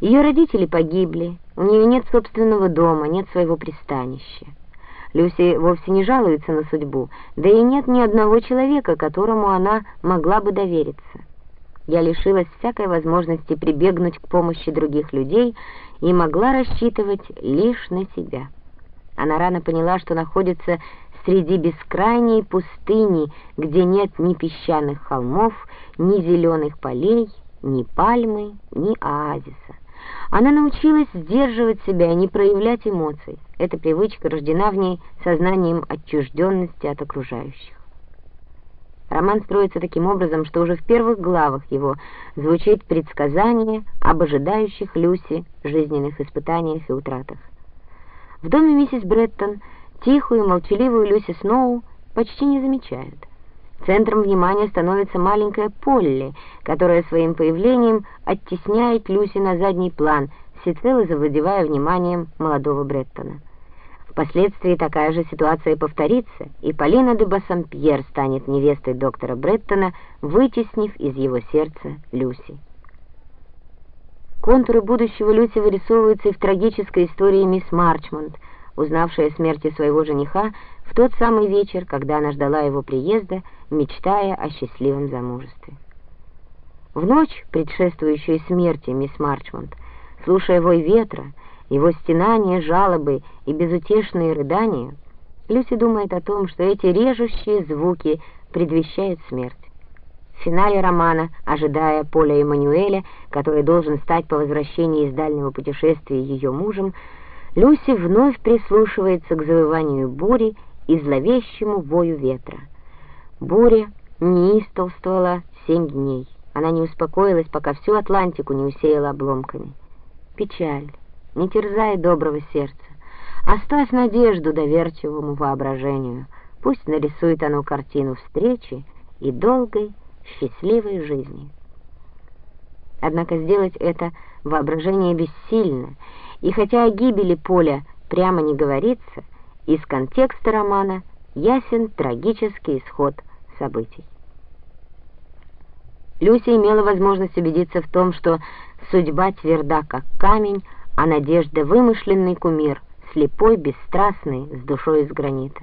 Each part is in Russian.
Ее родители погибли, у нее нет собственного дома, нет своего пристанища. Люси вовсе не жалуется на судьбу, да и нет ни одного человека, которому она могла бы довериться. Я лишилась всякой возможности прибегнуть к помощи других людей и могла рассчитывать лишь на себя. Она рано поняла, что находится среди бескрайней пустыни, где нет ни песчаных холмов, ни зеленых полей, ни пальмы, ни оазиса. Она научилась сдерживать себя и не проявлять эмоций. Эта привычка рождена в ней сознанием отчужденности от окружающих. Роман строится таким образом, что уже в первых главах его звучит предсказание об ожидающих Люси жизненных испытаниях и утратах. В доме миссис Бреттон тихую, молчаливую Люси Сноу почти не замечают. Центром внимания становится маленькая Полли, которая своим появлением оттесняет Люси на задний план, всецело завладевая вниманием молодого Бреттона. Впоследствии такая же ситуация повторится, и Полина де Бассампьер станет невестой доктора Бреттона, вытеснив из его сердца Люси. Контуры будущего Люси вырисовываются и в трагической истории мисс Марчмонт, узнавшая о смерти своего жениха в тот самый вечер, когда она ждала его приезда, мечтая о счастливом замужестве. В ночь, предшествующую смерти мисс Марчмонт, слушая вой ветра, его стенания, жалобы и безутешные рыдания, Люси думает о том, что эти режущие звуки предвещают смерть. В финале романа, ожидая Поля Эммануэля, который должен стать по возвращении из дальнего путешествия ее мужем, Люси вновь прислушивается к завыванию бури и зловещему вою ветра. Буря неистовствовала семь дней. Она не успокоилась, пока всю Атлантику не усеяла обломками. Печаль, не терзай доброго сердца. Оставь надежду доверчивому воображению. Пусть нарисует оно картину встречи и долгой, счастливой жизни. Однако сделать это воображение бессильно, и хотя о гибели Поля прямо не говорится, из контекста романа ясен трагический исход событий. Люся имела возможность убедиться в том, что судьба тверда, как камень, а надежда — вымышленный кумир, слепой, бесстрастный, с душой из гранита.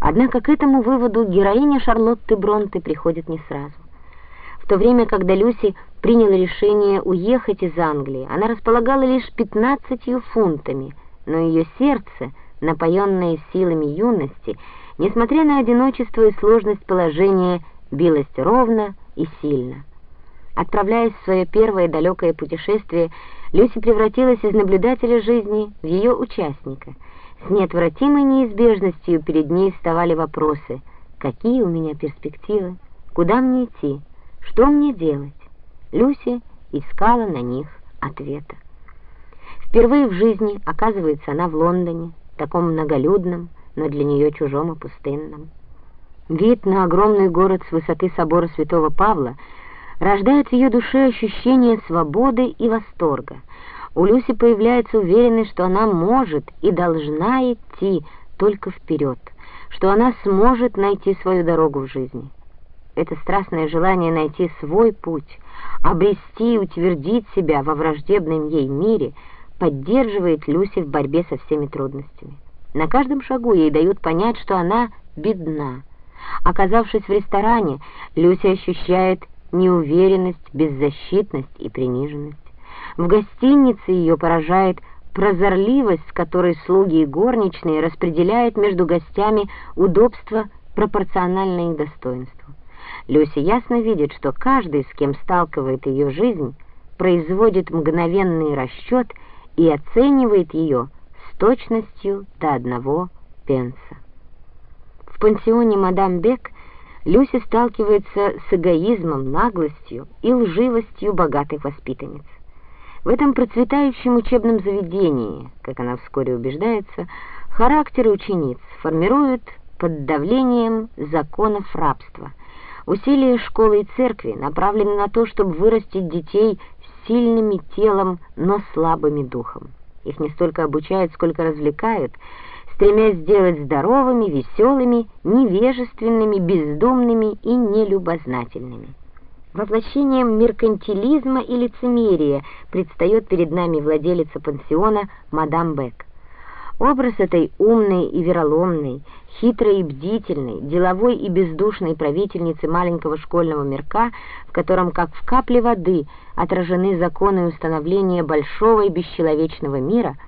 Однако к этому выводу героиня Шарлотты Бронте приходит не сразу. То время, когда Люси приняла решение уехать из Англии, она располагала лишь пятнадцатью фунтами, но ее сердце, напоенное силами юности, несмотря на одиночество и сложность положения, билось ровно и сильно. Отправляясь в свое первое далекое путешествие, Люси превратилась из наблюдателя жизни в ее участника. С неотвратимой неизбежностью перед ней вставали вопросы «Какие у меня перспективы? Куда мне идти? Что мне делать?» Люси искала на них ответа. Впервые в жизни оказывается она в Лондоне, таком многолюдном, но для нее чужом и пустынном. Вид на огромный город с высоты собора святого Павла рождает в ее душе ощущение свободы и восторга. У Люси появляется уверенность, что она может и должна идти только вперед, что она сможет найти свою дорогу в жизни. Это страстное желание найти свой путь, обрести и утвердить себя во враждебном ей мире поддерживает Люси в борьбе со всеми трудностями. На каждом шагу ей дают понять, что она бедна. Оказавшись в ресторане, Люси ощущает неуверенность, беззащитность и приниженность. В гостинице ее поражает прозорливость, с которой слуги и горничные распределяют между гостями удобства пропорциональное их достоинству. Люси ясно видит, что каждый, с кем сталкивает ее жизнь, производит мгновенный расчет и оценивает ее с точностью до одного пенса. В пансионе «Мадам Бек» Люси сталкивается с эгоизмом, наглостью и лживостью богатых воспитанниц. В этом процветающем учебном заведении, как она вскоре убеждается, характеры учениц формируют под давлением законов рабства – Усилия школы и церкви направлены на то, чтобы вырастить детей с сильными телом, но слабыми духом. Их не столько обучают, сколько развлекают, стремясь сделать здоровыми, веселыми, невежественными, бездумными и нелюбознательными. Воплощением меркантилизма и лицемерия предстает перед нами владелица пансиона мадам Бек. Образ этой умной и вероломной, хитрой и бдительной, деловой и бездушной правительницы маленького школьного мирка, в котором, как в капле воды, отражены законы установления большого и бесчеловечного мира —